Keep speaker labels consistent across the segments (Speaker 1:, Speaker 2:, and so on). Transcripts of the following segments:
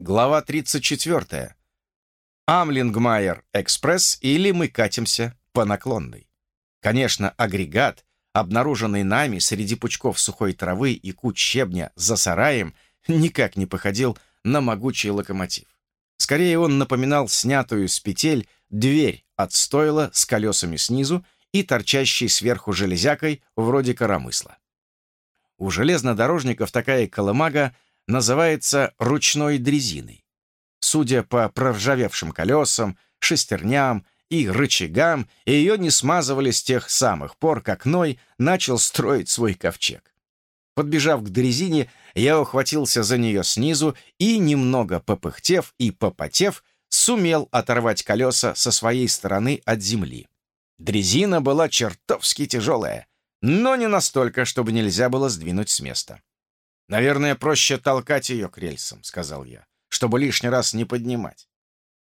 Speaker 1: Глава 34. Амлингмайер экспресс или мы катимся по наклонной. Конечно, агрегат, обнаруженный нами среди пучков сухой травы и куч щебня за сараем, никак не походил на могучий локомотив. Скорее он напоминал снятую с петель дверь от стойла с колесами снизу и торчащей сверху железякой вроде коромысла. У железнодорожников такая колымага называется ручной дрезиной. Судя по проржавевшим колесам, шестерням и рычагам, ее не смазывали с тех самых пор, как Ной начал строить свой ковчег. Подбежав к дрезине, я ухватился за нее снизу и, немного попыхтев и попотев, сумел оторвать колеса со своей стороны от земли. Дрезина была чертовски тяжелая, но не настолько, чтобы нельзя было сдвинуть с места. «Наверное, проще толкать ее к рельсам», — сказал я, чтобы лишний раз не поднимать.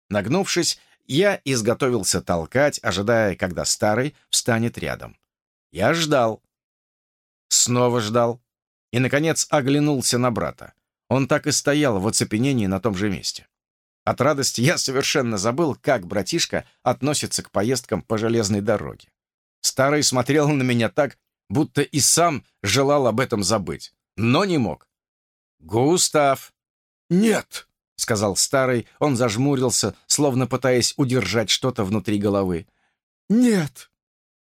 Speaker 1: Нагнувшись, я изготовился толкать, ожидая, когда старый встанет рядом. Я ждал. Снова ждал. И, наконец, оглянулся на брата. Он так и стоял в оцепенении на том же месте. От радости я совершенно забыл, как братишка относится к поездкам по железной дороге. Старый смотрел на меня так, будто и сам желал об этом забыть но не мог. «Густав!»
Speaker 2: «Нет!»
Speaker 1: — сказал старый. Он зажмурился, словно пытаясь удержать что-то внутри головы.
Speaker 2: «Нет!»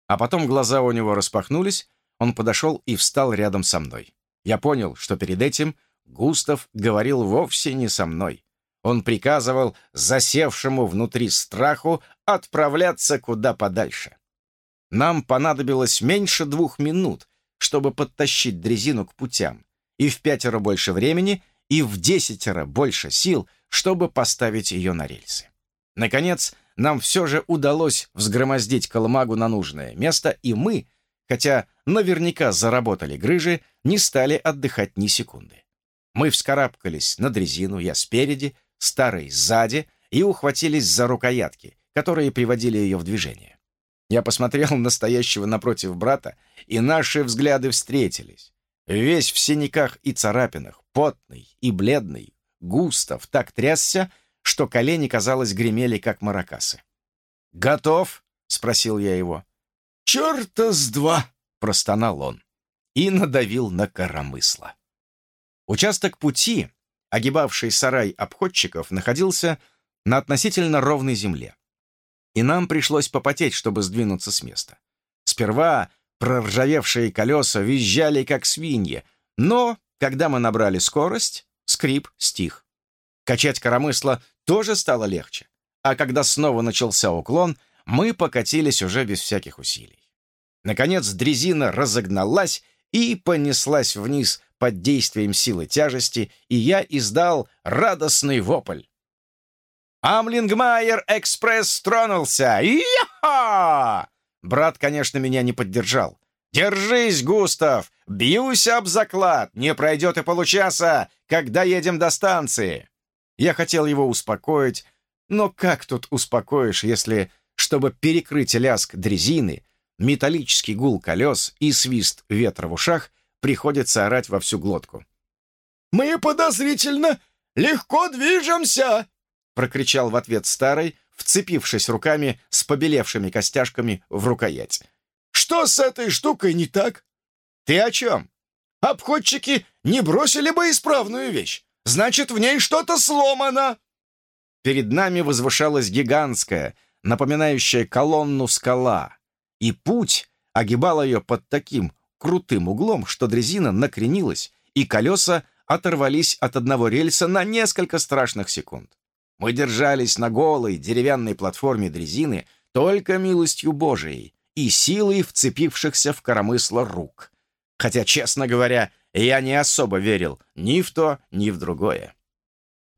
Speaker 1: А потом глаза у него распахнулись, он подошел и встал рядом со мной. Я понял, что перед этим Густав говорил вовсе не со мной. Он приказывал засевшему внутри страху отправляться куда подальше. Нам понадобилось меньше двух минут, чтобы подтащить дрезину к путям, и в пятеро больше времени, и в десятеро больше сил, чтобы поставить ее на рельсы. Наконец, нам все же удалось взгромоздить колымагу на нужное место, и мы, хотя наверняка заработали грыжи, не стали отдыхать ни секунды. Мы вскарабкались на дрезину, я спереди, старый сзади, и ухватились за рукоятки, которые приводили ее в движение. Я посмотрел на стоящего напротив брата, и наши взгляды встретились. Весь в синяках и царапинах, потный и бледный, Густав так трясся, что колени, казалось, гремели, как маракасы. «Готов?» — спросил я его.
Speaker 2: «Черта с два!»
Speaker 1: — простонал он и надавил на коромысло. Участок пути, огибавший сарай обходчиков, находился на относительно ровной земле и нам пришлось попотеть, чтобы сдвинуться с места. Сперва проржавевшие колеса визжали, как свиньи, но, когда мы набрали скорость, скрип стих. Качать коромысло тоже стало легче, а когда снова начался уклон, мы покатились уже без всяких усилий. Наконец дрезина разогналась и понеслась вниз под действием силы тяжести, и я издал радостный вопль. Амлингмайер экспресс тронулся! Иха! Брат, конечно, меня не поддержал. «Держись, Густав! Бьюсь об заклад! Не пройдет и получаса, когда едем до станции!» Я хотел его успокоить, но как тут успокоишь, если, чтобы перекрыть ляск дрезины, металлический гул колес и свист ветра в ушах, приходится орать во всю глотку.
Speaker 2: «Мы подозрительно легко движемся!»
Speaker 1: Прокричал в ответ старый, вцепившись руками с побелевшими костяшками в рукоять.
Speaker 2: «Что с этой штукой не так?»
Speaker 1: «Ты о чем?»
Speaker 2: «Обходчики не бросили бы исправную вещь. Значит, в ней что-то сломано!»
Speaker 1: Перед нами возвышалась гигантская, напоминающая колонну скала, и путь огибал ее под таким крутым углом, что дрезина накренилась, и колеса оторвались от одного рельса на несколько страшных секунд. Мы держались на голой деревянной платформе дрезины только милостью Божией и силой вцепившихся в коромысло рук. Хотя, честно говоря, я не особо верил ни в то, ни в другое.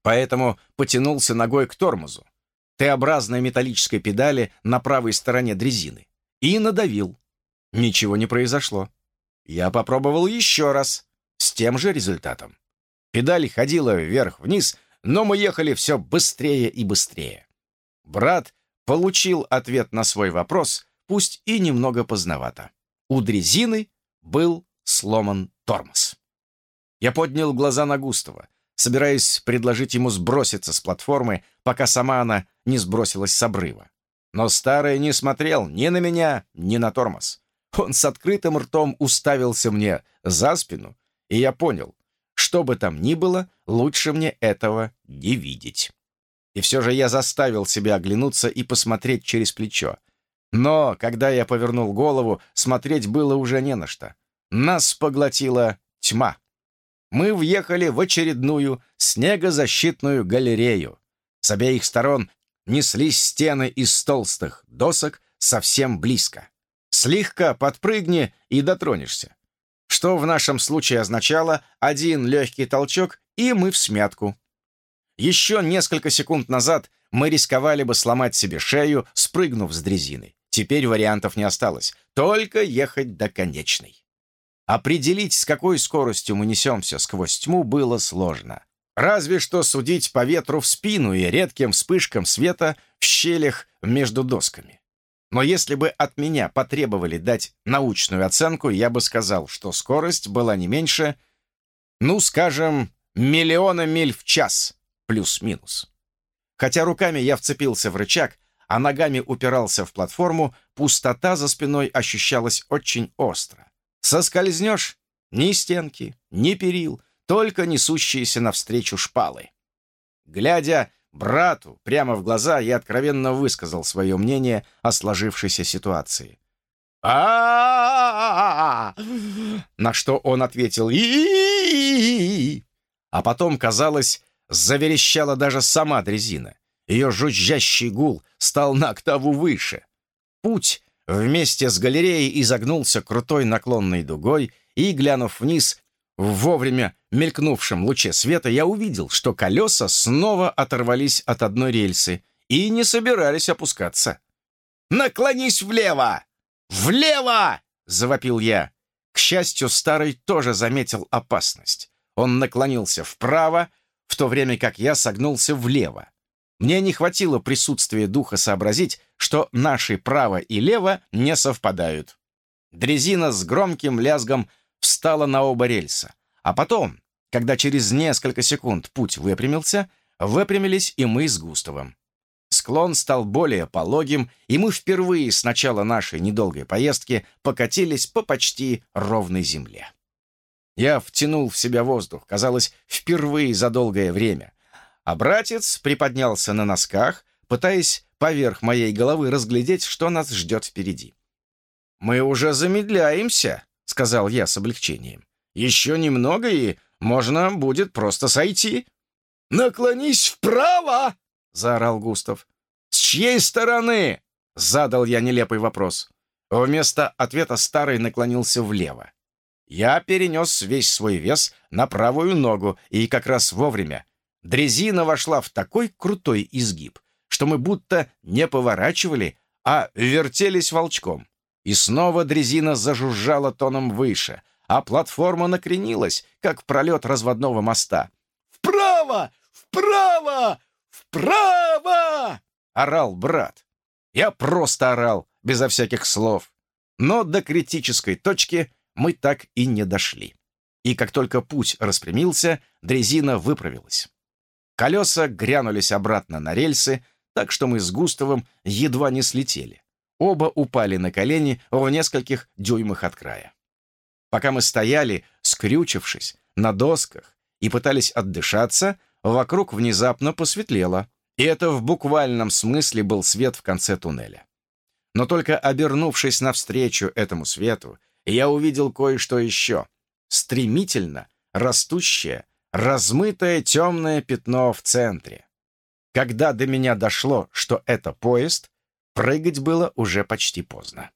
Speaker 1: Поэтому потянулся ногой к тормозу, Т-образной металлической педали на правой стороне дрезины, и надавил. Ничего не произошло. Я попробовал еще раз, с тем же результатом. Педаль ходила вверх-вниз, но мы ехали все быстрее и быстрее. Брат получил ответ на свой вопрос, пусть и немного поздновато. У дрезины был сломан тормоз. Я поднял глаза на Густава. собираясь предложить ему сброситься с платформы, пока сама она не сбросилась с обрыва. Но старый не смотрел ни на меня, ни на тормоз. Он с открытым ртом уставился мне за спину, и я понял, что бы там ни было, лучше мне этого не видеть. И все же я заставил себя оглянуться и посмотреть через плечо. Но, когда я повернул голову, смотреть было уже не на что. Нас поглотила тьма. Мы въехали в очередную снегозащитную галерею. С обеих сторон неслись стены из толстых досок совсем близко. Слегка подпрыгни и дотронешься. Что в нашем случае означало один легкий толчок, и мы в смятку. Еще несколько секунд назад мы рисковали бы сломать себе шею, спрыгнув с дрезины. Теперь вариантов не осталось, только ехать до конечной. Определить, с какой скоростью мы несемся сквозь тьму, было сложно. Разве что судить по ветру в спину и редким вспышкам света в щелях между досками. Но если бы от меня потребовали дать научную оценку, я бы сказал, что скорость была не меньше, ну, скажем, миллиона миль в час плюс-минус. Хотя руками я вцепился в рычаг, а ногами упирался в платформу, пустота за спиной ощущалась очень остро. Соскользнешь — ни стенки, ни перил, только несущиеся навстречу шпалы. Глядя брату прямо в глаза, я откровенно высказал свое мнение о сложившейся ситуации. а На что он ответил и А потом, казалось, Заверещала даже сама дрезина. Ее жужжащий гул стал на октаву выше. Путь вместе с галереей изогнулся крутой наклонной дугой, и, глянув вниз, в вовремя мелькнувшем луче света, я увидел, что колеса снова оторвались от одной рельсы и не собирались опускаться. «Наклонись влево! Влево!» — завопил я. К счастью, старый тоже заметил опасность. Он наклонился вправо, в то время как я согнулся влево. Мне не хватило присутствия духа сообразить, что наши право и лево не совпадают. Дрезина с громким лязгом встала на оба рельса, а потом, когда через несколько секунд путь выпрямился, выпрямились и мы с Густавом. Склон стал более пологим, и мы впервые с начала нашей недолгой поездки покатились по почти ровной земле. Я втянул в себя воздух, казалось, впервые за долгое время. А братец приподнялся на носках, пытаясь поверх моей головы разглядеть, что нас ждет впереди. «Мы уже замедляемся», — сказал я с облегчением. «Еще немного, и можно будет просто сойти». «Наклонись вправо!» — заорал Густав. «С чьей стороны?» — задал я нелепый вопрос. Вместо ответа старый наклонился влево. Я перенес весь свой вес на правую ногу, и как раз вовремя. Дрезина вошла в такой крутой изгиб, что мы будто не поворачивали, а вертелись волчком. И снова дрезина зажужжала тоном выше, а платформа накренилась, как пролет разводного моста. «Вправо! Вправо! Вправо!» — орал брат. Я просто орал, безо всяких слов. Но до критической точки мы так и не дошли. И как только путь распрямился, дрезина выправилась. Колеса грянулись обратно на рельсы, так что мы с Густавом едва не слетели. Оба упали на колени в нескольких дюймах от края. Пока мы стояли, скрючившись, на досках и пытались отдышаться, вокруг внезапно посветлело, и это в буквальном смысле был свет в конце туннеля. Но только обернувшись навстречу этому свету я увидел кое-что еще. Стремительно растущее, размытое темное пятно в центре. Когда до меня дошло, что это поезд, прыгать было уже почти поздно.